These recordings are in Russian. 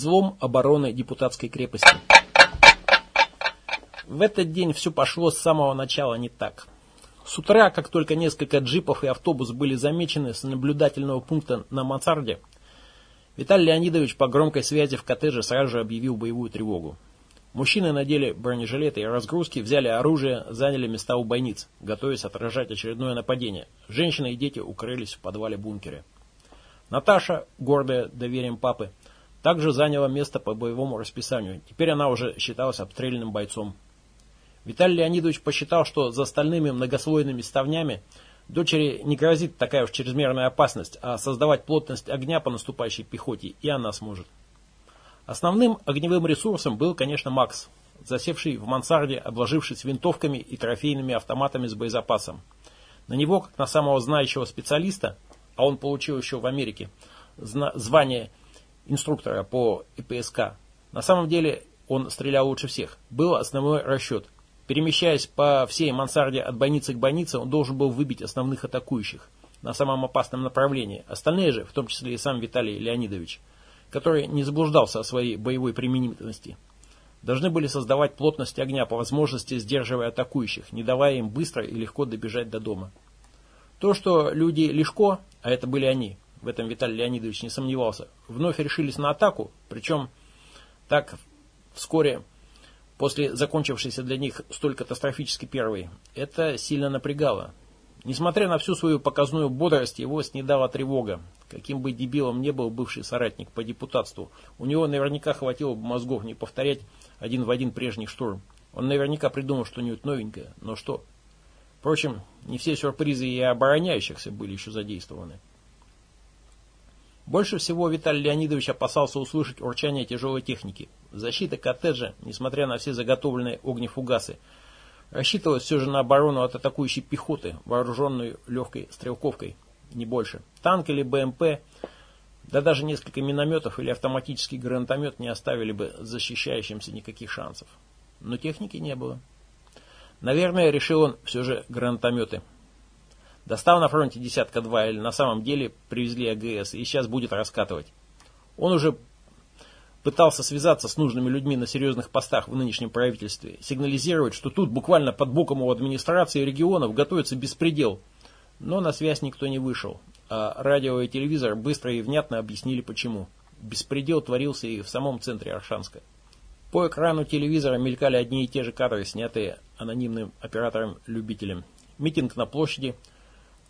Взлом обороны депутатской крепости. В этот день все пошло с самого начала не так. С утра, как только несколько джипов и автобус были замечены с наблюдательного пункта на мансарде, Виталий Леонидович по громкой связи в коттедже сразу же объявил боевую тревогу. Мужчины надели бронежилеты и разгрузки, взяли оружие, заняли места у бойниц, готовясь отражать очередное нападение. Женщины и дети укрылись в подвале бункера. Наташа, гордая доверием папы, также заняла место по боевому расписанию. Теперь она уже считалась обстрелянным бойцом. Виталий Леонидович посчитал, что за остальными многослойными ставнями дочери не грозит такая уж чрезмерная опасность, а создавать плотность огня по наступающей пехоте и она сможет. Основным огневым ресурсом был, конечно, Макс, засевший в мансарде, обложившись винтовками и трофейными автоматами с боезапасом. На него, как на самого знающего специалиста, а он получил еще в Америке звание инструктора по ИПСК, на самом деле он стрелял лучше всех, был основной расчет – Перемещаясь по всей мансарде от больницы к больнице, он должен был выбить основных атакующих на самом опасном направлении. Остальные же, в том числе и сам Виталий Леонидович, который не заблуждался о своей боевой применительности, должны были создавать плотность огня по возможности, сдерживая атакующих, не давая им быстро и легко добежать до дома. То, что люди легко, а это были они, в этом Виталий Леонидович не сомневался, вновь решились на атаку, причем так вскоре после закончившейся для них столь катастрофически первой, это сильно напрягало. Несмотря на всю свою показную бодрость, его снедала тревога. Каким бы дебилом не был бывший соратник по депутатству, у него наверняка хватило бы мозгов не повторять один в один прежний штурм. Он наверняка придумал что-нибудь новенькое, но что? Впрочем, не все сюрпризы и обороняющихся были еще задействованы. Больше всего Виталий Леонидович опасался услышать урчание тяжелой техники. Защита коттеджа, несмотря на все заготовленные огнефугасы, рассчитывалась все же на оборону от атакующей пехоты, вооруженной легкой стрелковкой, не больше. Танк или БМП, да даже несколько минометов или автоматический гранатомет не оставили бы защищающимся никаких шансов. Но техники не было. Наверное, решил он все же гранатометы. Достал на фронте десятка два или на самом деле привезли АГС и сейчас будет раскатывать. Он уже пытался связаться с нужными людьми на серьезных постах в нынешнем правительстве, сигнализировать, что тут буквально под боком у администрации регионов готовится беспредел. Но на связь никто не вышел, а радио и телевизор быстро и внятно объяснили почему. Беспредел творился и в самом центре Аршанска. По экрану телевизора мелькали одни и те же кадры, снятые анонимным оператором-любителем. Митинг на площади –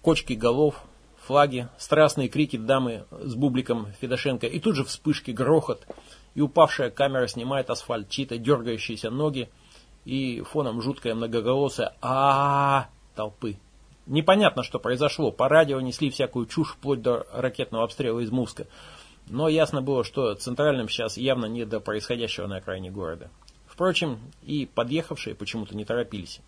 кочки голов, флаги, страстные крики дамы с бубликом Федошенко, и тут же вспышки, грохот, и упавшая камера снимает асфальт, чьи-то дергающиеся ноги, и фоном жуткое многоголосое а, -а, -а толпы. Непонятно, что произошло. По радио несли всякую чушь вплоть до ракетного обстрела из Муска. Но ясно было, что центральным сейчас явно не до происходящего на окраине города. Впрочем, и подъехавшие почему-то не торопились.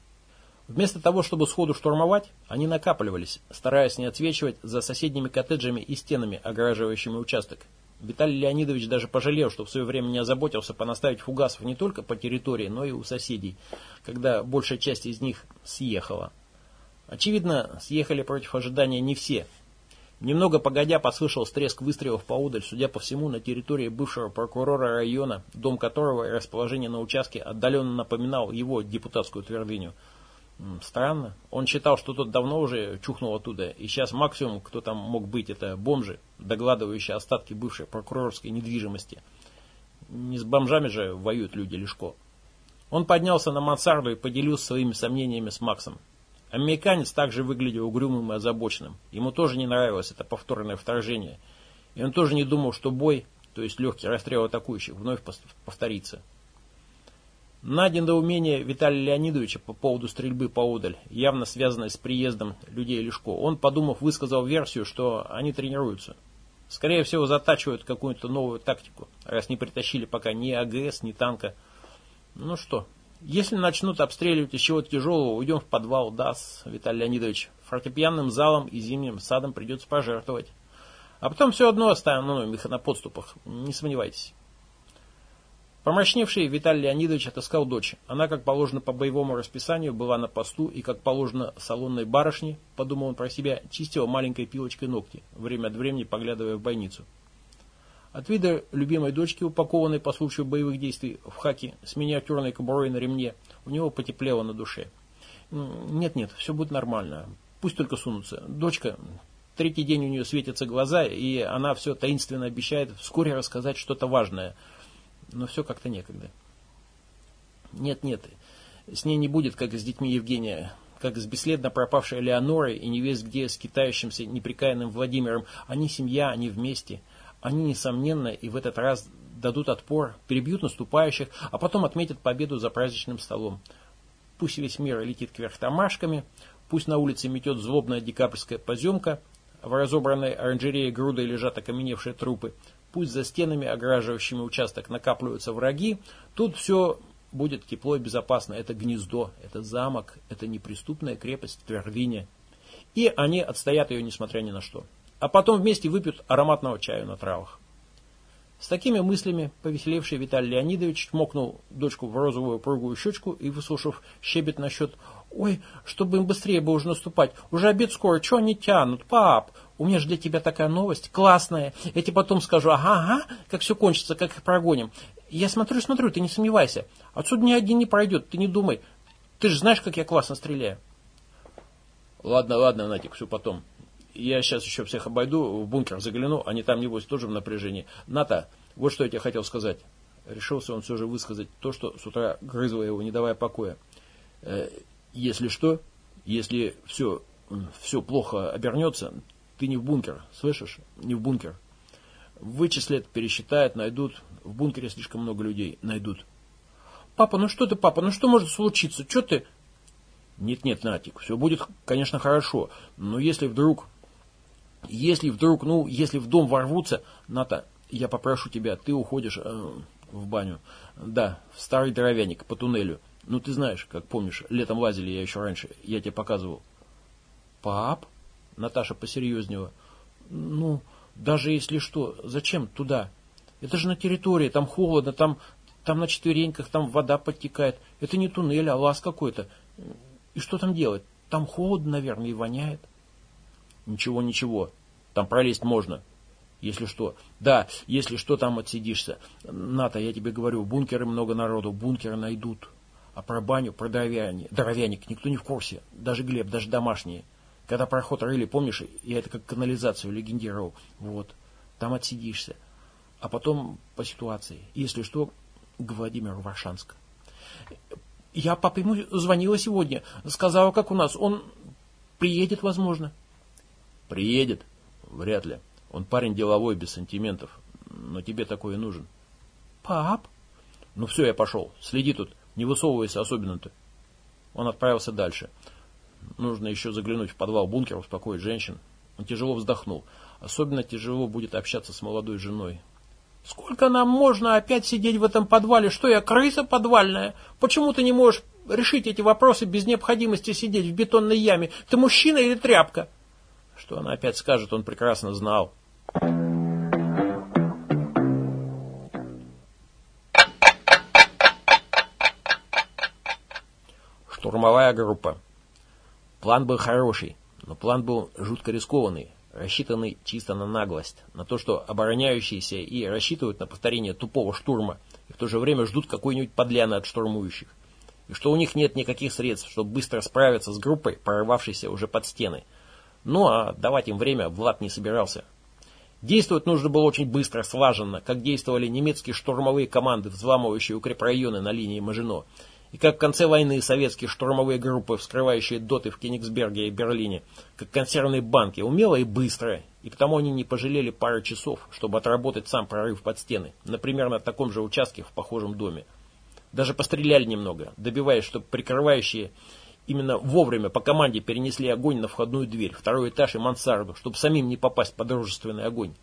Вместо того, чтобы сходу штурмовать, они накапливались, стараясь не отсвечивать за соседними коттеджами и стенами, огораживающими участок. Виталий Леонидович даже пожалел, что в свое время не озаботился понаставить фугасов не только по территории, но и у соседей, когда большая часть из них съехала. Очевидно, съехали против ожидания не все. Немного погодя послышал треск выстрелов поудаль, судя по всему, на территории бывшего прокурора района, дом которого и расположение на участке отдаленно напоминал его депутатскую твердыню – Странно. Он считал, что тот давно уже чухнул оттуда, и сейчас максимум, кто там мог быть, это бомжи, догладывающие остатки бывшей прокурорской недвижимости. Не с бомжами же воюют люди легко. Он поднялся на мансарду и поделился своими сомнениями с Максом. Американец также выглядел угрюмым и озабоченным. Ему тоже не нравилось это повторное вторжение. И он тоже не думал, что бой, то есть легкий расстрел атакующих, вновь повторится. На недоумение Виталия Леонидовича по поводу стрельбы поодаль, явно связанной с приездом людей Лешко, он, подумав, высказал версию, что они тренируются. Скорее всего, затачивают какую-то новую тактику, раз не притащили пока ни АГС, ни танка. Ну что, если начнут обстреливать из чего-то тяжелого, уйдем в подвал, даст Виталий Леонидович. Фортепианным залом и зимним садом придется пожертвовать. А потом все одно оставим на подступах, не сомневайтесь. Помрачневший Виталий Леонидович отыскал дочь. Она, как положено по боевому расписанию, была на посту и, как положено салонной барышне, подумал он про себя, чистила маленькой пилочкой ногти, время от времени поглядывая в бойницу. От вида любимой дочки, упакованной по случаю боевых действий в хаке с миниатюрной кобурой на ремне, у него потеплело на душе. Нет-нет, все будет нормально. Пусть только сунутся. Дочка, третий день у нее светятся глаза, и она все таинственно обещает вскоре рассказать что-то важное. Но все как-то некогда. Нет-нет, с ней не будет, как с детьми Евгения, как с бесследно пропавшей Леонорой и невесть где с китающимся неприкаянным Владимиром. Они семья, они вместе. Они, несомненно, и в этот раз дадут отпор, перебьют наступающих, а потом отметят победу за праздничным столом. Пусть весь мир летит кверх томашками, пусть на улице метет злобная декабрьская поземка, в разобранной оранжерее грудой лежат окаменевшие трупы, пусть за стенами, ограживающими участок, накапливаются враги, тут все будет тепло и безопасно. Это гнездо, это замок, это неприступная крепость, твердыня. И они отстоят ее, несмотря ни на что. А потом вместе выпьют ароматного чаю на травах. С такими мыслями повеселевший Виталий Леонидович чмокнул дочку в розовую пругую щечку и, выслушав щебет насчет «Ой, чтобы им быстрее бы уже наступать, уже обед скоро, чего они тянут, пап? У меня же для тебя такая новость, классная. Я тебе потом скажу, ага, ага, как все кончится, как их прогоним. Я смотрю, смотрю, ты не сомневайся. Отсюда ни один не пройдет, ты не думай. Ты же знаешь, как я классно стреляю. Ладно, ладно, Натик, все потом. Я сейчас еще всех обойду, в бункер загляну, они там, небось, тоже в напряжении. Ната, вот что я тебе хотел сказать. Решился он все же высказать то, что с утра грызло его, не давая покоя. Если что, если все, все плохо обернется, ты не в бункер, слышишь? Не в бункер. Вычислят, пересчитают, найдут. В бункере слишком много людей. Найдут. Папа, ну что ты, папа, ну что может случиться? Что ты? Нет-нет, Натик, все будет, конечно, хорошо. Но если вдруг... Если вдруг, ну, если в дом ворвутся, Ната, я попрошу тебя, ты уходишь э, в баню. Да, в старый дровяник, по туннелю. Ну, ты знаешь, как помнишь, летом лазили я еще раньше, я тебе показывал. Пап? Наташа посерьезнела. Ну, даже если что, зачем туда? Это же на территории, там холодно, там, там на четвереньках, там вода подтекает. Это не туннель, а лаз какой-то. И что там делать? Там холодно, наверное, и воняет. Ничего, ничего. Там пролезть можно. Если что. Да, если что, там отсидишься. Ната, я тебе говорю, бункеры много народу, бункеры найдут. А про баню, про дровяник, дровяник никто не в курсе. Даже Глеб, даже домашние. Когда проход рыли, помнишь, я это как канализацию легендировал. Вот. Там отсидишься. А потом по ситуации. Если что, к Владимиру Варшанск. Я папа ему звонила сегодня. Сказала, как у нас. Он приедет, возможно. Приедет? Вряд ли. Он парень деловой, без сантиментов. Но тебе такое нужен. Пап? Ну все, я пошел. Следи тут. Не высовывайся особенно-то. Он отправился дальше. Нужно еще заглянуть в подвал бункера, успокоить женщин. Он тяжело вздохнул. Особенно тяжело будет общаться с молодой женой. Сколько нам можно опять сидеть в этом подвале? Что я, крыса подвальная? Почему ты не можешь решить эти вопросы без необходимости сидеть в бетонной яме? Ты мужчина или тряпка? Что она опять скажет, он прекрасно знал. Штурмовая группа. План был хороший, но план был жутко рискованный, рассчитанный чисто на наглость, на то, что обороняющиеся и рассчитывают на повторение тупого штурма, и в то же время ждут какой-нибудь подляны от штурмующих, и что у них нет никаких средств, чтобы быстро справиться с группой, прорвавшейся уже под стены. Ну а давать им время Влад не собирался. Действовать нужно было очень быстро, слаженно, как действовали немецкие штурмовые команды, взламывающие укрепрайоны на линии Мажино, и как в конце войны советские штурмовые группы, вскрывающие доты в Кенигсберге и Берлине, как консервные банки, умело и быстро, и потому они не пожалели пары часов, чтобы отработать сам прорыв под стены, например, на таком же участке в похожем доме. Даже постреляли немного, добиваясь, чтобы прикрывающие именно вовремя по команде перенесли огонь на входную дверь, второй этаж и мансарду, чтобы самим не попасть под дружественный огонь.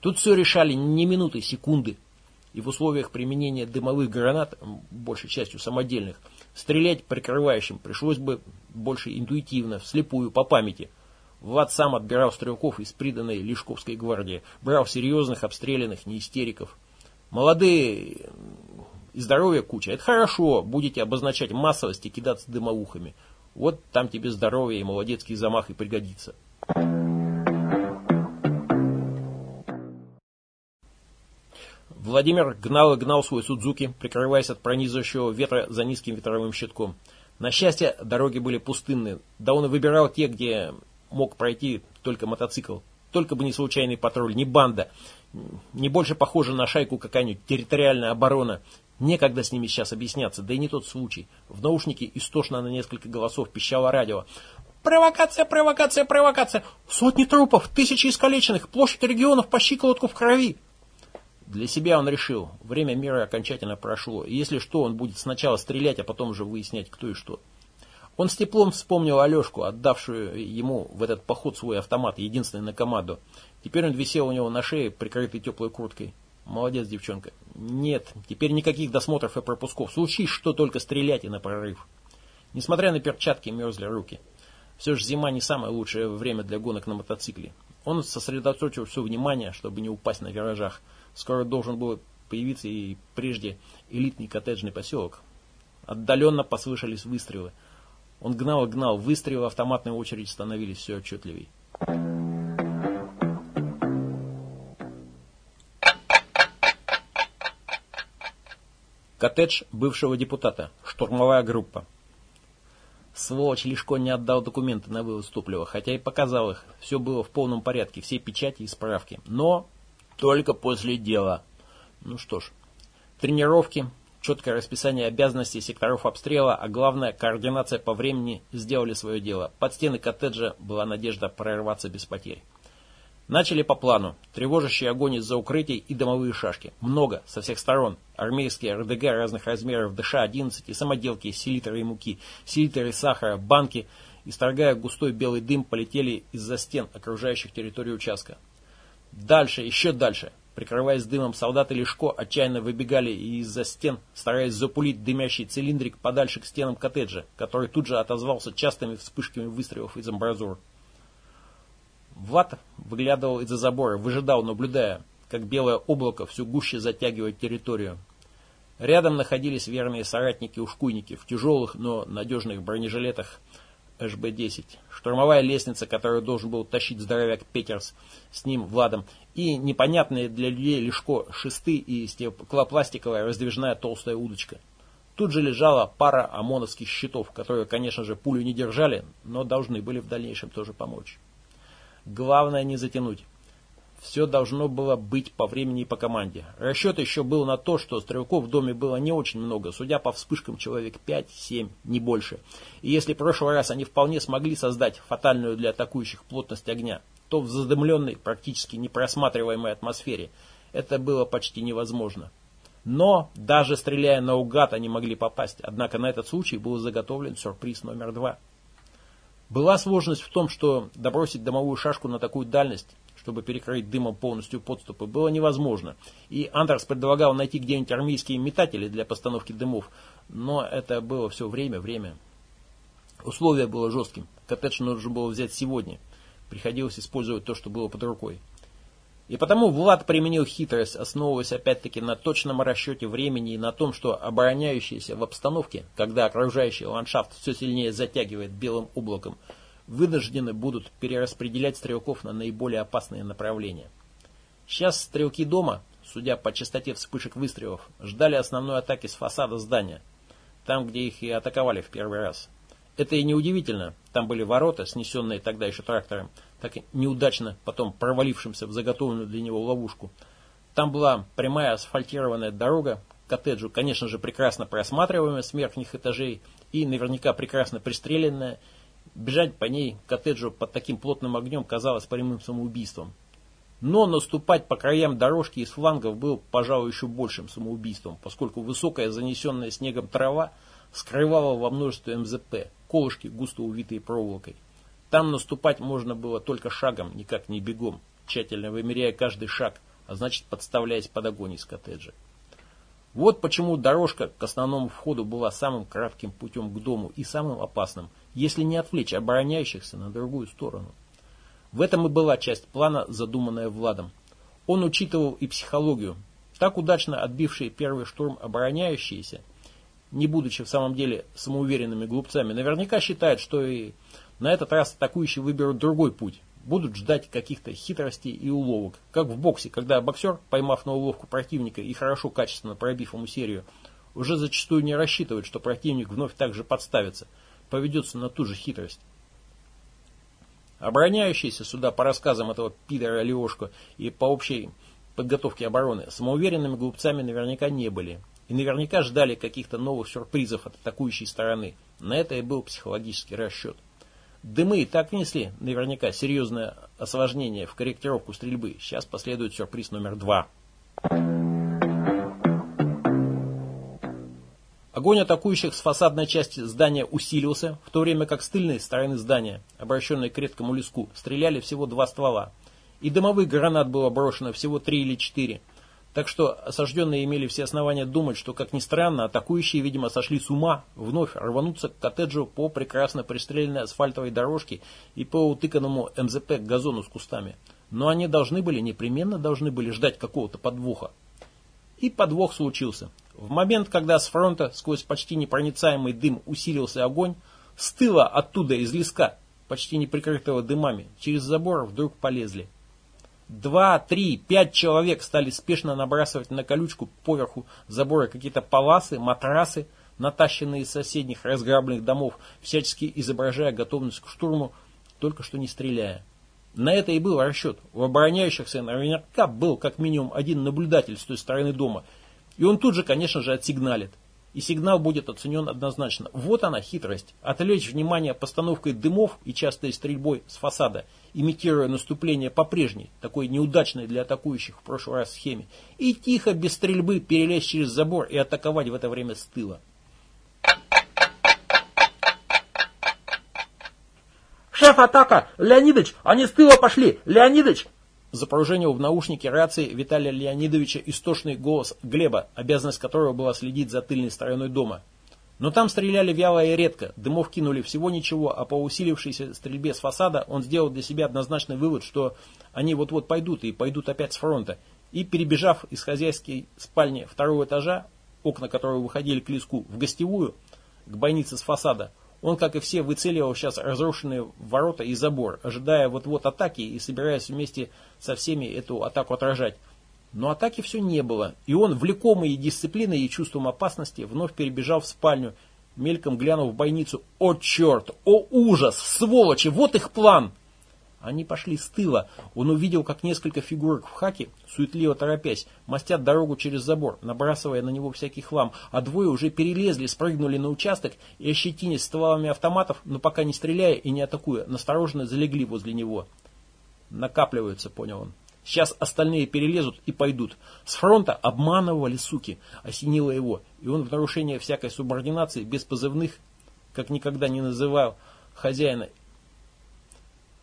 Тут все решали не минуты, секунды, и в условиях применения дымовых гранат, большей частью самодельных, стрелять прикрывающим пришлось бы больше интуитивно, вслепую, по памяти. Влад сам отбирал стрелков из приданной Лешковской гвардии, брал серьезных, обстрелянных, не истериков. Молодые и здоровье куча, это хорошо, будете обозначать массовость и кидаться дымоухами. Вот там тебе здоровье и молодецкий замах и пригодится. Владимир гнал и гнал свой Судзуки, прикрываясь от пронизывающего ветра за низким ветровым щитком. На счастье, дороги были пустынны, да он и выбирал те, где мог пройти только мотоцикл. Только бы не случайный патруль, не банда, не больше похоже на шайку какая-нибудь территориальная оборона. Некогда с ними сейчас объясняться, да и не тот случай. В наушнике истошно на несколько голосов пищало радио. «Провокация, провокация, провокация! Сотни трупов, тысячи искалеченных, площадь регионов по щиколотку в крови!» Для себя он решил, время мира окончательно прошло, и если что, он будет сначала стрелять, а потом уже выяснять, кто и что. Он с теплом вспомнил Алешку, отдавшую ему в этот поход свой автомат, единственный на команду. Теперь он висел у него на шее, прикрытый теплой курткой. Молодец, девчонка. Нет, теперь никаких досмотров и пропусков. Случись, что только стрелять и на прорыв. Несмотря на перчатки, мерзли руки. Все же зима не самое лучшее время для гонок на мотоцикле. Он сосредоточил все внимание, чтобы не упасть на виражах. Скоро должен был появиться и прежде элитный коттеджный поселок. Отдаленно послышались выстрелы. Он гнал и гнал, выстрелы автоматной очереди становились все отчетливей. Коттедж бывшего депутата. Штурмовая группа. Сволочь Лешко не отдал документы на вывоз топлива, хотя и показал их. Все было в полном порядке, все печати и справки. Но только после дела. Ну что ж, тренировки, четкое расписание обязанностей секторов обстрела, а главное, координация по времени сделали свое дело. Под стены коттеджа была надежда прорваться без потерь. Начали по плану. Тревожащий огонь из-за укрытий и домовые шашки. Много, со всех сторон. Армейские РДГ разных размеров, ДШ-11 и самоделки, селитры и муки, селитры сахара, банки, исторгая густой белый дым, полетели из-за стен, окружающих территорию участка. Дальше, еще дальше. Прикрываясь дымом, солдаты Лешко отчаянно выбегали из-за стен, стараясь запулить дымящий цилиндрик подальше к стенам коттеджа, который тут же отозвался частыми вспышками выстрелов из амбразур. Ват выглядывал из-за забора, выжидал, наблюдая, как белое облако все гуще затягивает территорию. Рядом находились верные соратники-ушкуйники в тяжелых, но надежных бронежилетах HB-10. Штурмовая лестница, которую должен был тащить здоровяк Петерс с ним, Владом, и непонятные для людей лишко шесты и стеклопластиковая раздвижная толстая удочка. Тут же лежала пара ОМОНовских щитов, которые, конечно же, пулю не держали, но должны были в дальнейшем тоже помочь. Главное не затянуть. Все должно было быть по времени и по команде. Расчет еще был на то, что стрелков в доме было не очень много, судя по вспышкам человек 5-7, не больше. И если в прошлый раз они вполне смогли создать фатальную для атакующих плотность огня, то в задымленной, практически непросматриваемой атмосфере это было почти невозможно. Но даже стреляя наугад они могли попасть, однако на этот случай был заготовлен сюрприз номер два – была сложность в том, что добросить домовую шашку на такую дальность, чтобы перекрыть дымом полностью подступы, было невозможно. И Андерс предлагал найти где-нибудь армейские метатели для постановки дымов, но это было все время, время. Условие было жестким. Коттедж нужно было взять сегодня. Приходилось использовать то, что было под рукой. И потому Влад применил хитрость, основываясь опять-таки на точном расчете времени и на том, что обороняющиеся в обстановке, когда окружающий ландшафт все сильнее затягивает белым облаком, вынуждены будут перераспределять стрелков на наиболее опасные направления. Сейчас стрелки дома, судя по частоте вспышек выстрелов, ждали основной атаки с фасада здания, там, где их и атаковали в первый раз. Это и неудивительно, там были ворота, снесенные тогда еще трактором, так неудачно потом провалившимся в заготовленную для него ловушку. Там была прямая асфальтированная дорога к коттеджу, конечно же, прекрасно просматриваемая с верхних этажей и наверняка прекрасно пристреленная. Бежать по ней к коттеджу под таким плотным огнем казалось прямым самоубийством. Но наступать по краям дорожки из флангов было, пожалуй, еще большим самоубийством, поскольку высокая занесенная снегом трава скрывала во множестве МЗП, колышки, густо увитые проволокой. Там наступать можно было только шагом, никак не бегом, тщательно вымеряя каждый шаг, а значит подставляясь под огонь из коттеджа. Вот почему дорожка к основному входу была самым кратким путем к дому и самым опасным, если не отвлечь обороняющихся на другую сторону. В этом и была часть плана, задуманная Владом. Он учитывал и психологию. Так удачно отбившие первый штурм обороняющиеся, не будучи в самом деле самоуверенными глупцами, наверняка считают, что и на этот раз атакующие выберут другой путь, будут ждать каких-то хитростей и уловок. Как в боксе, когда боксер, поймав на уловку противника и хорошо качественно пробив ему серию, уже зачастую не рассчитывает, что противник вновь также подставится, поведется на ту же хитрость. Обороняющиеся сюда, по рассказам этого пидора Леошко и по общей подготовке обороны, самоуверенными глупцами наверняка не были. И наверняка ждали каких-то новых сюрпризов от атакующей стороны. На это и был психологический расчет. Дымы и так внесли наверняка серьезное осложнение в корректировку стрельбы. Сейчас последует сюрприз номер два. Огонь атакующих с фасадной части здания усилился, в то время как с тыльной стороны здания, обращенной к редкому леску, стреляли всего два ствола. И дымовых гранат было брошено всего три или четыре. Так что осажденные имели все основания думать, что, как ни странно, атакующие, видимо, сошли с ума, вновь рвануться к коттеджу по прекрасно пристреленной асфальтовой дорожке и по утыканному МЗП к газону с кустами. Но они должны были, непременно должны были ждать какого-то подвоха. И подвох случился. В момент, когда с фронта сквозь почти непроницаемый дым усилился огонь, с тыла оттуда из леска, почти не прикрытого дымами, через забор вдруг полезли. Два, три, пять человек стали спешно набрасывать на колючку поверху забора какие-то паласы, матрасы, натащенные из соседних разграбленных домов, всячески изображая готовность к штурму, только что не стреляя. На это и был расчет. У обороняющихся наверняка был как минимум один наблюдатель с той стороны дома. И он тут же, конечно же, отсигналит и сигнал будет оценен однозначно. Вот она хитрость. Отвлечь внимание постановкой дымов и частой стрельбой с фасада, имитируя наступление по прежней, такой неудачной для атакующих в прошлый раз схеме, и тихо, без стрельбы, перелезть через забор и атаковать в это время с тыла. «Шеф, атака! Леонидыч, они с тыла пошли! Леонидыч!» Запружинил в наушнике рации Виталия Леонидовича истошный голос Глеба, обязанность которого была следить за тыльной стороной дома. Но там стреляли вяло и редко, дымов кинули всего ничего, а по усилившейся стрельбе с фасада он сделал для себя однозначный вывод, что они вот-вот пойдут и пойдут опять с фронта. И перебежав из хозяйской спальни второго этажа, окна которого выходили к леску, в гостевую, к бойнице с фасада, он, как и все, выцеливал сейчас разрушенные ворота и забор, ожидая вот-вот атаки и собираясь вместе со всеми эту атаку отражать. Но атаки все не было, и он, влекомый дисциплиной и чувством опасности, вновь перебежал в спальню, мельком глянув в бойницу. «О, черт! О, ужас! Сволочи! Вот их план!» Они пошли с тыла. Он увидел, как несколько фигурок в хаке, суетливо торопясь, мастят дорогу через забор, набрасывая на него всякий хлам, а двое уже перелезли, спрыгнули на участок и, ощетинясь стволами автоматов, но пока не стреляя и не атакуя, настороженно залегли возле него. Накапливаются, понял он. Сейчас остальные перелезут и пойдут. С фронта обманывали, суки, осенило его, и он в нарушение всякой субординации, без позывных, как никогда не называл хозяина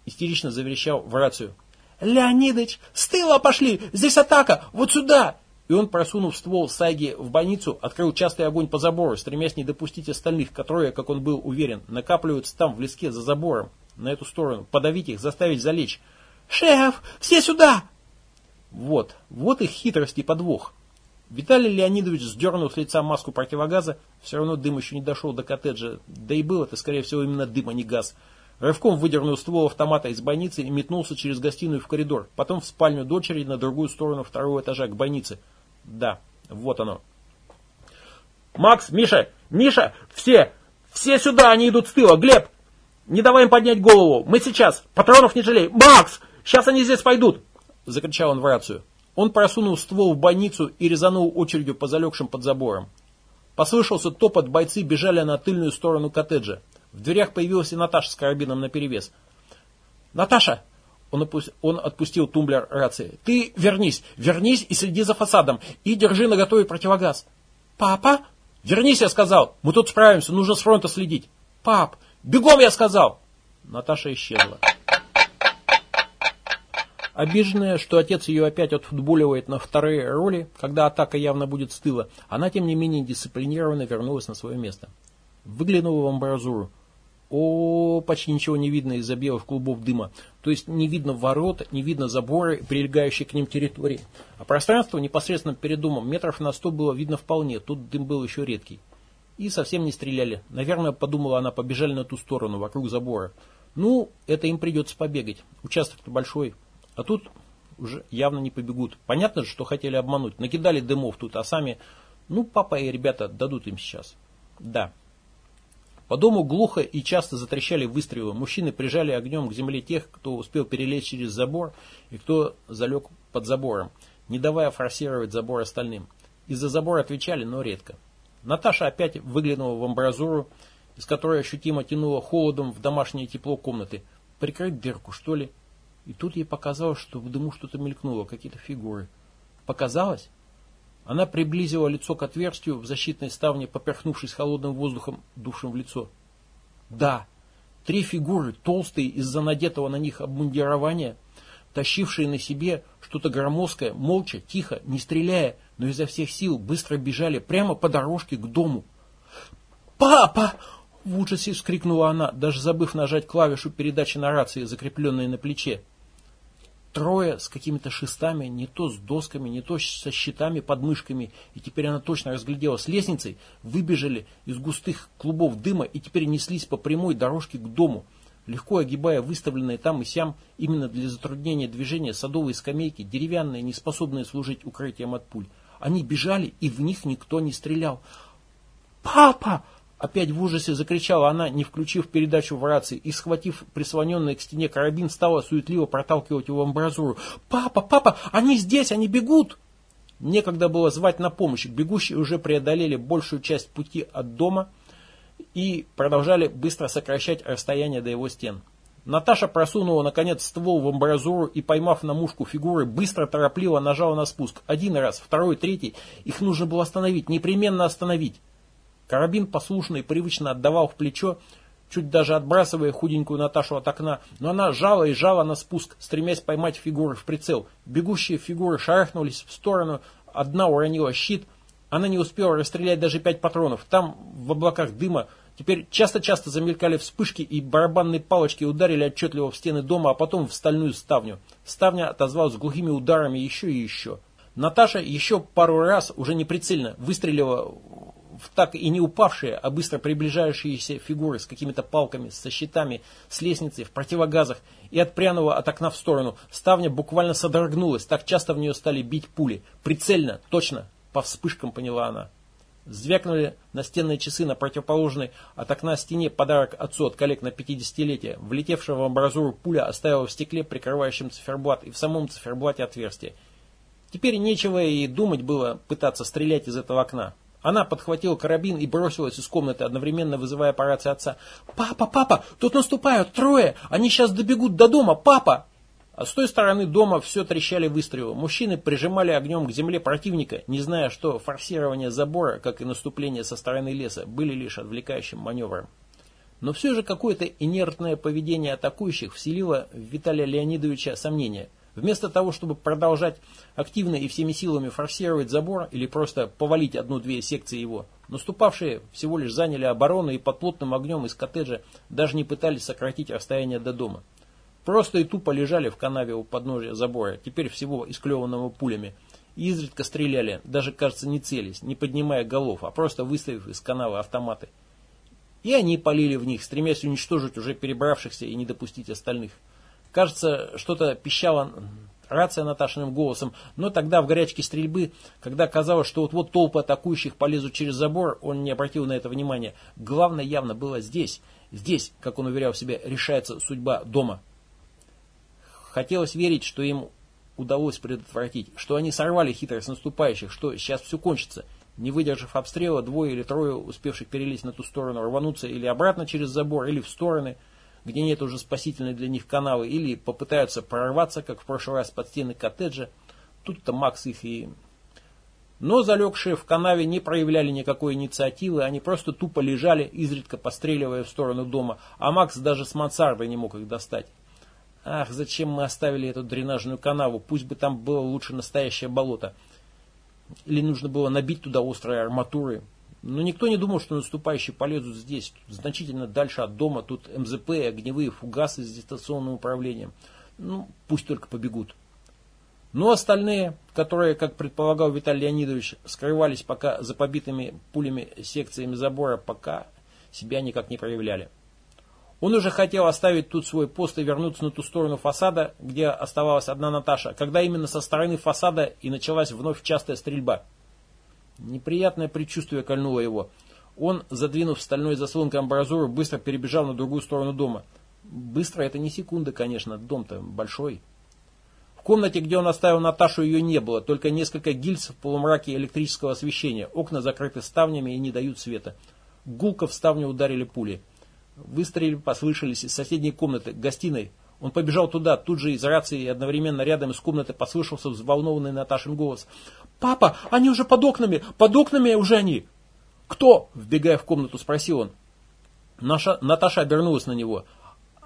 истерично заверещал в рацию. «Леонидыч, с тыла пошли! Здесь атака! Вот сюда!» И он, просунув ствол Сайги в больницу, открыл частый огонь по забору, стремясь не допустить остальных, которые, как он был уверен, накапливаются там, в леске, за забором, на эту сторону, подавить их, заставить залечь. «Шеф, все сюда!» Вот, вот их хитрость и подвох. Виталий Леонидович сдернул с лица маску противогаза, все равно дым еще не дошел до коттеджа, да и был это, скорее всего, именно дым, а не газ – Рывком выдернул ствол автомата из больницы и метнулся через гостиную в коридор, потом в спальню дочери на другую сторону второго этажа к больнице. Да, вот оно. «Макс, Миша, Миша, все, все сюда, они идут с тыла, Глеб! Не давай им поднять голову, мы сейчас, патронов не жалей, Макс, сейчас они здесь пойдут!» Закричал он в рацию. Он просунул ствол в больницу и резанул очередью по залегшим под забором. Послышался топот, бойцы бежали на тыльную сторону коттеджа. В дверях появилась и Наташа с карабином наперевес. «Наташа!» Он, опу... он отпустил тумблер рации. «Ты вернись! Вернись и следи за фасадом! И держи на готове противогаз!» «Папа?» «Вернись, я сказал! Мы тут справимся, нужно с фронта следить!» «Пап! Бегом, я сказал!» Наташа исчезла. Обиженная, что отец ее опять отфутболивает на вторые роли, когда атака явно будет с тыла, она, тем не менее, дисциплинированно вернулась на свое место. Выглянула в амбразуру. О, почти ничего не видно из-за белых клубов дыма. То есть не видно ворот, не видно заборы, прилегающие к ним территории. А пространство непосредственно перед домом метров на сто было видно вполне. Тут дым был еще редкий. И совсем не стреляли. Наверное, подумала она, побежали на ту сторону, вокруг забора. Ну, это им придется побегать. Участок-то большой. А тут уже явно не побегут. Понятно же, что хотели обмануть. Накидали дымов тут, а сами... Ну, папа и ребята дадут им сейчас. Да. По дому глухо и часто затрещали выстрелы. Мужчины прижали огнем к земле тех, кто успел перелезть через забор и кто залег под забором, не давая форсировать забор остальным. Из-за забора отвечали, но редко. Наташа опять выглянула в амбразуру, из которой ощутимо тянуло холодом в домашнее тепло комнаты. Прикрыть дырку, что ли? И тут ей показалось, что в дыму что-то мелькнуло, какие-то фигуры. Показалось? Она приблизила лицо к отверстию в защитной ставне, поперхнувшись холодным воздухом, дувшим в лицо. Да, три фигуры, толстые из-за надетого на них обмундирования, тащившие на себе что-то громоздкое, молча, тихо, не стреляя, но изо всех сил быстро бежали прямо по дорожке к дому. «Папа!» — в ужасе вскрикнула она, даже забыв нажать клавишу передачи на рации, закрепленной на плече. Трое с какими-то шестами, не то с досками, не то со щитами под мышками, и теперь она точно разглядела с лестницей, выбежали из густых клубов дыма и теперь неслись по прямой дорожке к дому, легко огибая выставленные там и сям именно для затруднения движения садовые скамейки, деревянные, не способные служить укрытием от пуль. Они бежали, и в них никто не стрелял. «Папа!» Опять в ужасе закричала она, не включив передачу в рации, и, схватив прислоненный к стене карабин, стала суетливо проталкивать его в амбразуру. «Папа, папа, они здесь, они бегут!» Некогда было звать на помощь. Бегущие уже преодолели большую часть пути от дома и продолжали быстро сокращать расстояние до его стен. Наташа просунула, наконец, ствол в амбразуру и, поймав на мушку фигуры, быстро, торопливо нажала на спуск. Один раз, второй, третий. Их нужно было остановить, непременно остановить. Карабин послушно и привычно отдавал в плечо, чуть даже отбрасывая худенькую Наташу от окна, но она жала и жала на спуск, стремясь поймать фигуры в прицел. Бегущие фигуры шарахнулись в сторону, одна уронила щит, она не успела расстрелять даже пять патронов. Там, в облаках дыма, теперь часто-часто замелькали вспышки, и барабанные палочки ударили отчетливо в стены дома, а потом в стальную ставню. Ставня отозвалась глухими ударами еще и еще. Наташа еще пару раз, уже неприцельно, выстрелила в так и не упавшие, а быстро приближающиеся фигуры с какими-то палками, со щитами, с лестницей, в противогазах, и отпрянула от окна в сторону. Ставня буквально содрогнулась, так часто в нее стали бить пули. Прицельно, точно, по вспышкам поняла она. Звякнули настенные часы на противоположной от окна стене подарок отцу от коллег на 50-летие. Влетевшая в амбразуру пуля оставила в стекле, прикрывающем циферблат, и в самом циферблате отверстие. Теперь нечего и думать было пытаться стрелять из этого окна. Она подхватила карабин и бросилась из комнаты, одновременно вызывая по рации отца. «Папа, папа, тут наступают трое! Они сейчас добегут до дома! Папа!» А с той стороны дома все трещали выстрелы. Мужчины прижимали огнем к земле противника, не зная, что форсирование забора, как и наступление со стороны леса, были лишь отвлекающим маневром. Но все же какое-то инертное поведение атакующих вселило в Виталия Леонидовича сомнения – Вместо того, чтобы продолжать активно и всеми силами форсировать забор или просто повалить одну-две секции его, наступавшие всего лишь заняли оборону и под плотным огнем из коттеджа даже не пытались сократить расстояние до дома. Просто и тупо лежали в канаве у подножия забора, теперь всего исклеванного пулями, и изредка стреляли, даже, кажется, не целясь, не поднимая голов, а просто выставив из канавы автоматы. И они полили в них, стремясь уничтожить уже перебравшихся и не допустить остальных. Кажется, что-то пищало рация Наташиным голосом, но тогда в горячке стрельбы, когда казалось, что вот-вот толпы атакующих полезут через забор, он не обратил на это внимания. Главное явно было здесь. Здесь, как он уверял себя, решается судьба дома. Хотелось верить, что им удалось предотвратить, что они сорвали хитрость наступающих, что сейчас все кончится. Не выдержав обстрела, двое или трое, успевших перелезть на ту сторону, рвануться или обратно через забор, или в стороны – где нет уже спасительной для них канавы, или попытаются прорваться, как в прошлый раз, под стены коттеджа. Тут-то Макс их и... Но залегшие в канаве не проявляли никакой инициативы, они просто тупо лежали, изредка постреливая в сторону дома, а Макс даже с мансарды не мог их достать. Ах, зачем мы оставили эту дренажную канаву, пусть бы там было лучше настоящее болото. Или нужно было набить туда острые арматуры, но никто не думал, что наступающие полезут здесь, значительно дальше от дома. Тут МЗП огневые фугасы с дистанционным управлением. Ну, пусть только побегут. Но остальные, которые, как предполагал Виталий Леонидович, скрывались пока за побитыми пулями секциями забора, пока себя никак не проявляли. Он уже хотел оставить тут свой пост и вернуться на ту сторону фасада, где оставалась одна Наташа, когда именно со стороны фасада и началась вновь частая стрельба. Неприятное предчувствие кольнуло его. Он, задвинув стальной заслонкой амбразуру, быстро перебежал на другую сторону дома. Быстро это не секунда, конечно, дом-то большой. В комнате, где он оставил Наташу, ее не было, только несколько гильз в полумраке электрического освещения. Окна закрыты ставнями и не дают света. Гулко в ставню ударили пули. Выстрелы послышались из соседней комнаты, гостиной. Он побежал туда, тут же из рации и одновременно рядом из комнаты послышался взволнованный Наташин голос. «Папа, они уже под окнами! Под окнами уже они!» «Кто?» – вбегая в комнату, спросил он. Наша, Наташа обернулась на него.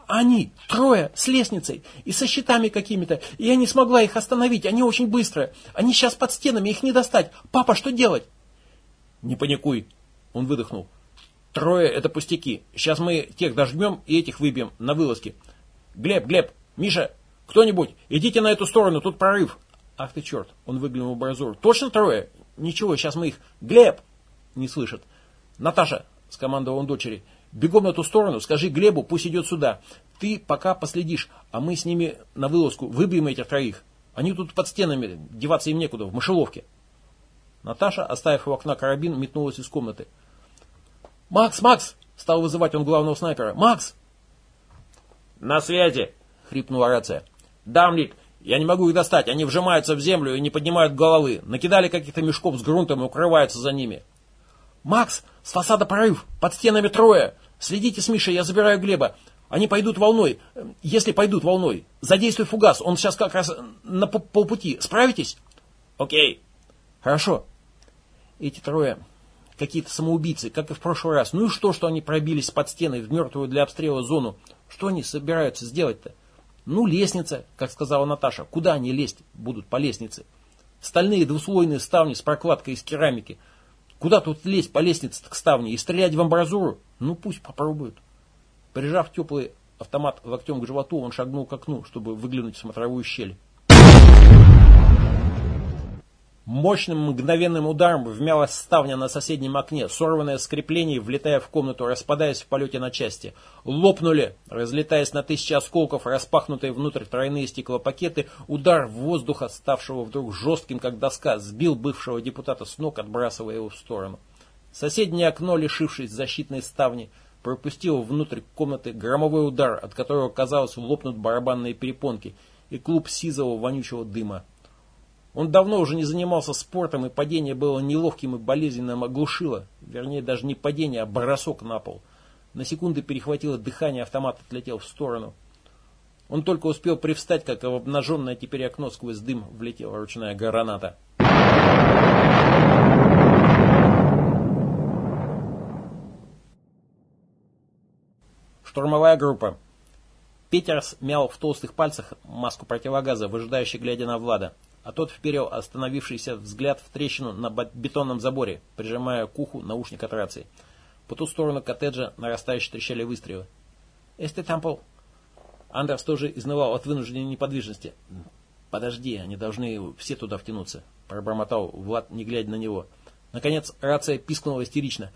«Они! Трое! С лестницей! И со щитами какими-то! И я не смогла их остановить! Они очень быстрые! Они сейчас под стенами! Их не достать! Папа, что делать?» «Не паникуй!» – он выдохнул. Трое – это пустяки. Сейчас мы тех дожмем и этих выбьем на вылазке. Глеб, Глеб, Миша, кто-нибудь, идите на эту сторону, тут прорыв. Ах ты черт, он выглянул в абразур. Точно трое? Ничего, сейчас мы их... Глеб! Не слышит. Наташа, скомандовал он дочери, бегом на ту сторону, скажи Глебу, пусть идет сюда. Ты пока последишь, а мы с ними на вылазку выбьем этих троих. Они тут под стенами, деваться им некуда, в мышеловке. Наташа, оставив у окна карабин, метнулась из комнаты. «Макс, Макс!» — стал вызывать он главного снайпера. «Макс!» «На связи!» — хрипнула рация. «Дамлик, я не могу их достать, они вжимаются в землю и не поднимают головы. Накидали каких-то мешков с грунтом и укрываются за ними». «Макс, с фасада прорыв, под стенами трое. Следите с Мишей, я забираю Глеба. Они пойдут волной, если пойдут волной. Задействуй фугас, он сейчас как раз на полпути. Справитесь?» «Окей». «Хорошо». Эти трое какие-то самоубийцы, как и в прошлый раз. Ну и что, что они пробились под стеной в мертвую для обстрела зону? Что они собираются сделать-то? Ну, лестница, как сказала Наташа. Куда они лезть будут по лестнице? Стальные двуслойные ставни с прокладкой из керамики. Куда тут лезть по лестнице к ставне и стрелять в амбразуру? Ну, пусть попробуют. Прижав теплый автомат локтем к животу, он шагнул к окну, чтобы выглянуть в смотровую щель. Мощным мгновенным ударом вмялась ставня на соседнем окне, сорванное с влетая в комнату, распадаясь в полете на части. Лопнули, разлетаясь на тысячи осколков, распахнутые внутрь тройные стеклопакеты, удар воздуха, ставшего вдруг жестким, как доска, сбил бывшего депутата с ног, отбрасывая его в сторону. Соседнее окно, лишившись защитной ставни, пропустило внутрь комнаты громовой удар, от которого, казалось, лопнут барабанные перепонки, и клуб сизого вонючего дыма. Он давно уже не занимался спортом, и падение было неловким и болезненным оглушило. Вернее, даже не падение, а бросок на пол. На секунды перехватило дыхание, автомат отлетел в сторону. Он только успел привстать, как в обнаженное теперь окно сквозь дым влетела ручная граната. Штурмовая группа. Петерс мял в толстых пальцах маску противогаза, выжидающе глядя на Влада а тот вперил остановившийся взгляд в трещину на бетонном заборе, прижимая к уху наушник от рации. По ту сторону коттеджа нарастающе трещали выстрелы. «Эсте Тампл!» Андерс тоже изнывал от вынужденной неподвижности. «Подожди, они должны все туда втянуться», — пробормотал Влад, не глядя на него. Наконец рация пискнула истерично.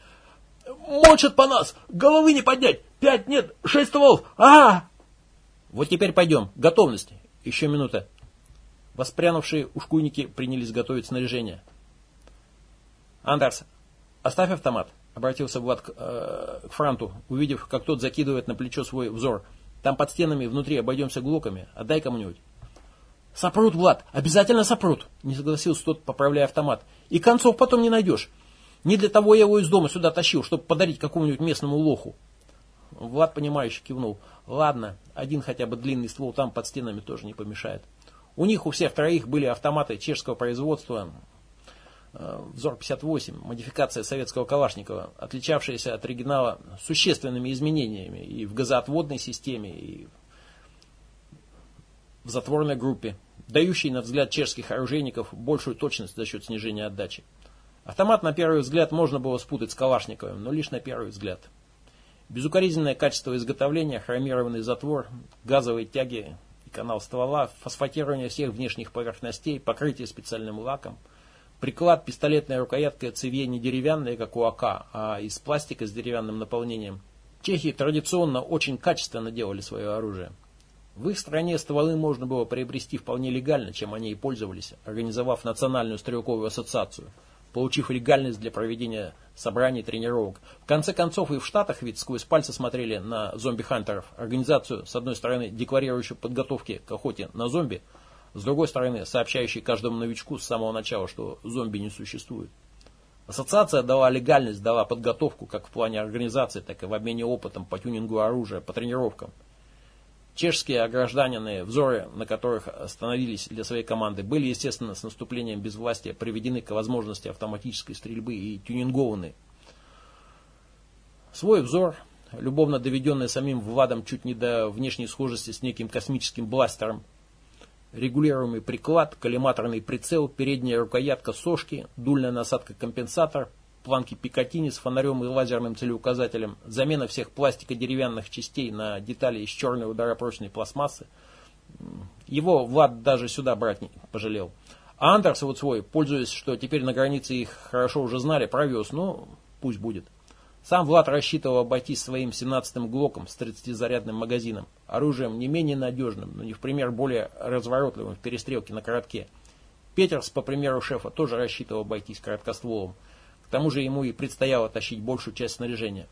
«Мочат по нас! Головы не поднять! Пять, нет, шесть стволов! а, -а, «Вот теперь пойдем. Готовность. Еще минута. Воспрянувшие ушкуйники принялись готовить снаряжение. «Андерс, оставь автомат», — обратился Влад к, э, к Франту, увидев, как тот закидывает на плечо свой взор. «Там под стенами внутри обойдемся глоками. Отдай кому-нибудь». «Сопрут, Влад, обязательно сопрут», — не согласился тот, поправляя автомат. «И концов потом не найдешь. Не для того я его из дома сюда тащил, чтобы подарить какому-нибудь местному лоху». Влад, понимающе кивнул. «Ладно, один хотя бы длинный ствол там под стенами тоже не помешает». У них у всех троих были автоматы чешского производства э, Взор-58, модификация советского Калашникова, отличавшаяся от оригинала существенными изменениями и в газоотводной системе, и в затворной группе, дающий на взгляд чешских оружейников большую точность за счет снижения отдачи. Автомат на первый взгляд можно было спутать с Калашниковым, но лишь на первый взгляд. Безукоризненное качество изготовления, хромированный затвор, газовые тяги канал ствола, фосфатирование всех внешних поверхностей, покрытие специальным лаком. Приклад, пистолетная рукоятка цевье не деревянная, как у АК, а из пластика с деревянным наполнением. Чехи традиционно очень качественно делали свое оружие. В их стране стволы можно было приобрести вполне легально, чем они и пользовались, организовав национальную стрелковую ассоциацию, получив легальность для проведения собраний тренировок. В конце концов и в Штатах ведь сквозь пальцы смотрели на зомби-хантеров, организацию, с одной стороны, декларирующую подготовки к охоте на зомби, с другой стороны, сообщающей каждому новичку с самого начала, что зомби не существует. Ассоциация дала легальность, дала подготовку как в плане организации, так и в обмене опытом по тюнингу оружия, по тренировкам. Чешские гражданины, взоры на которых остановились для своей команды, были, естественно, с наступлением безвластия приведены к возможности автоматической стрельбы и тюнингованы. Свой взор, любовно доведенный самим Владом чуть не до внешней схожести с неким космическим бластером, регулируемый приклад, коллиматорный прицел, передняя рукоятка сошки, дульная насадка-компенсатор – планки Пикатини с фонарем и лазерным целеуказателем, замена всех пластико-деревянных частей на детали из черной ударопрочной пластмассы. Его Влад даже сюда брать не пожалел. А Андерс вот свой, пользуясь, что теперь на границе их хорошо уже знали, провез, ну, пусть будет. Сам Влад рассчитывал обойтись своим 17-м ГЛОКом с 30-зарядным магазином, оружием не менее надежным, но не в пример более разворотливым в перестрелке на коротке. Петерс, по примеру шефа, тоже рассчитывал обойтись короткостволом тому же ему и предстояло тащить большую часть снаряжения.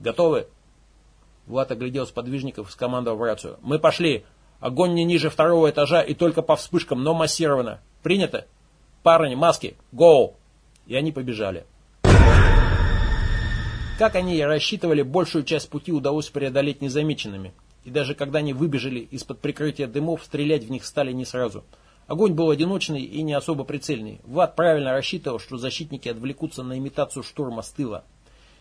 «Готовы?» Влад оглядел сподвижников с командой в рацию. «Мы пошли! Огонь не ниже второго этажа и только по вспышкам, но массированно! Принято? Парни, маски! Гоу!» И они побежали. Как они и рассчитывали, большую часть пути удалось преодолеть незамеченными. И даже когда они выбежали из-под прикрытия дымов, стрелять в них стали не сразу – Огонь был одиночный и не особо прицельный. Влад правильно рассчитывал, что защитники отвлекутся на имитацию штурма с тыла.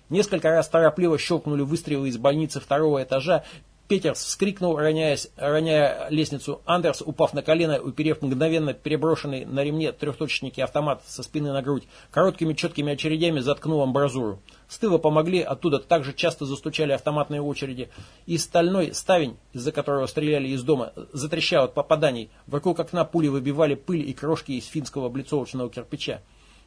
Несколько раз торопливо щелкнули выстрелы из больницы второго этажа. Петерс вскрикнул, роняя лестницу. Андерс, упав на колено, уперев мгновенно переброшенный на ремне трехточечники автомат со спины на грудь, короткими четкими очередями заткнул амбразуру. С тыла помогли, оттуда также часто застучали автоматные очереди. И стальной ставень, из-за которого стреляли из дома, затрещал от попаданий. Вокруг окна пули выбивали пыль и крошки из финского облицовочного кирпича.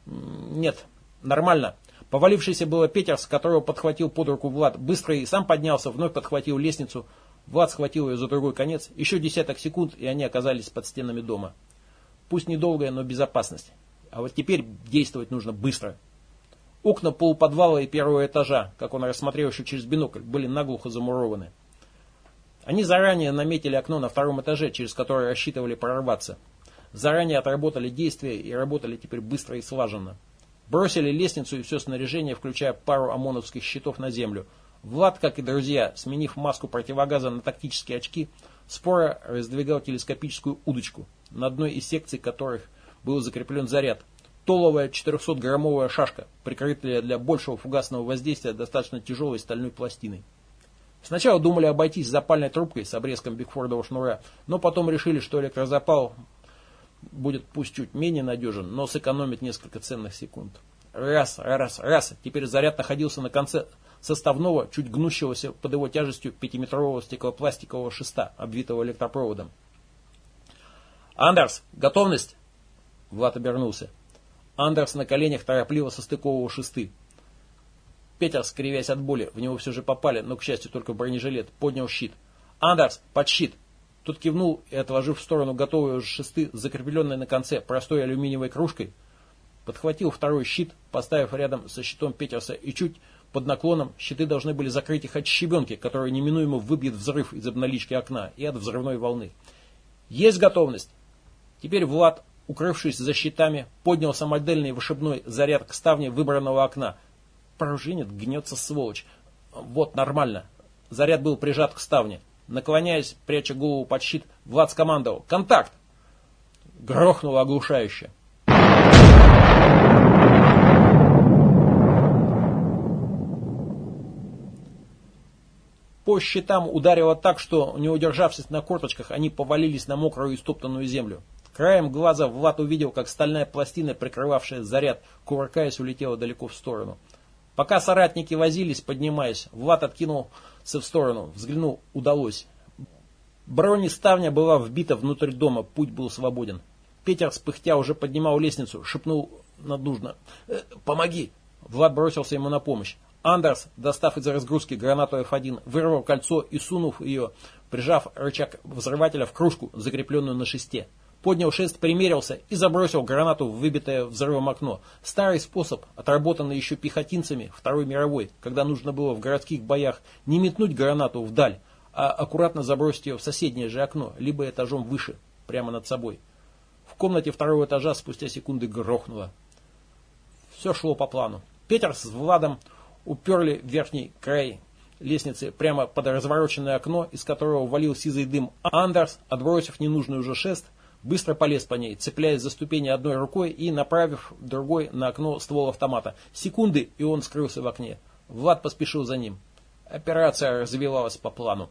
Нет, нормально. Повалившийся было Петерс, которого подхватил под руку Влад, быстро и сам поднялся, вновь подхватил лестницу. Влад схватил ее за другой конец. Еще десяток секунд, и они оказались под стенами дома. Пусть недолгая, но безопасность. А вот теперь действовать нужно быстро. Окна полуподвала и первого этажа, как он рассмотрел еще через бинокль, были наглухо замурованы. Они заранее наметили окно на втором этаже, через которое рассчитывали прорваться. Заранее отработали действия и работали теперь быстро и слаженно. Бросили лестницу и все снаряжение, включая пару ОМОНовских щитов на землю. Влад, как и друзья, сменив маску противогаза на тактические очки, споро раздвигал телескопическую удочку, на одной из секций которых был закреплен заряд. Толовая 400-граммовая шашка, прикрытая для большего фугасного воздействия достаточно тяжелой стальной пластиной. Сначала думали обойтись запальной трубкой с обрезком бигфордового шнура, но потом решили, что электрозапал будет пусть чуть менее надежен, но сэкономит несколько ценных секунд. Раз, раз, раз. Теперь заряд находился на конце составного, чуть гнущегося под его тяжестью пятиметрового стеклопластикового шеста, обвитого электропроводом. «Андерс, готовность?» Влад обернулся. Андерс на коленях торопливо состыковывал шесты. Петер, скривясь от боли, в него все же попали, но, к счастью, только бронежилет, поднял щит. «Андерс, под щит!» Тот кивнул и, отложив в сторону готовые шесты, закрепленные на конце простой алюминиевой кружкой, подхватил второй щит, поставив рядом со щитом Петерса и чуть под наклоном щиты должны были закрыть их от щебенки, которая неминуемо выбьет взрыв из обналички окна и от взрывной волны. Есть готовность. Теперь Влад, укрывшись за щитами, поднял самодельный вышибной заряд к ставне выбранного окна. Пружинит, гнется сволочь. Вот, нормально. Заряд был прижат к ставне. Наклоняясь, пряча голову под щит, Влад скомандовал «Контакт!» Грохнуло оглушающе. По щитам ударило так, что, не удержавшись на корточках, они повалились на мокрую и стоптанную землю. Краем глаза Влад увидел, как стальная пластина, прикрывавшая заряд, кувыркаясь, улетела далеко в сторону. Пока соратники возились, поднимаясь, Влад откинулся в сторону. Взглянул, удалось. Бронеставня была вбита внутрь дома, путь был свободен. Петер, спыхтя, уже поднимал лестницу, шепнул надужно. «Э, «Помоги!» Влад бросился ему на помощь. Андерс, достав из разгрузки гранату F1, вырвал кольцо и сунув ее, прижав рычаг взрывателя в кружку, закрепленную на шесте. Поднял шест, примерился и забросил гранату в выбитое взрывом окно. Старый способ, отработанный еще пехотинцами Второй мировой, когда нужно было в городских боях не метнуть гранату вдаль, а аккуратно забросить ее в соседнее же окно, либо этажом выше, прямо над собой. В комнате второго этажа спустя секунды грохнуло. Все шло по плану. Петр с Владом уперли верхний край лестницы прямо под развороченное окно, из которого валил сизый дым. Андерс, отбросив ненужный уже шест, быстро полез по ней, цепляясь за ступени одной рукой и направив другой на окно ствол автомата. Секунды, и он скрылся в окне. Влад поспешил за ним. Операция развивалась по плану.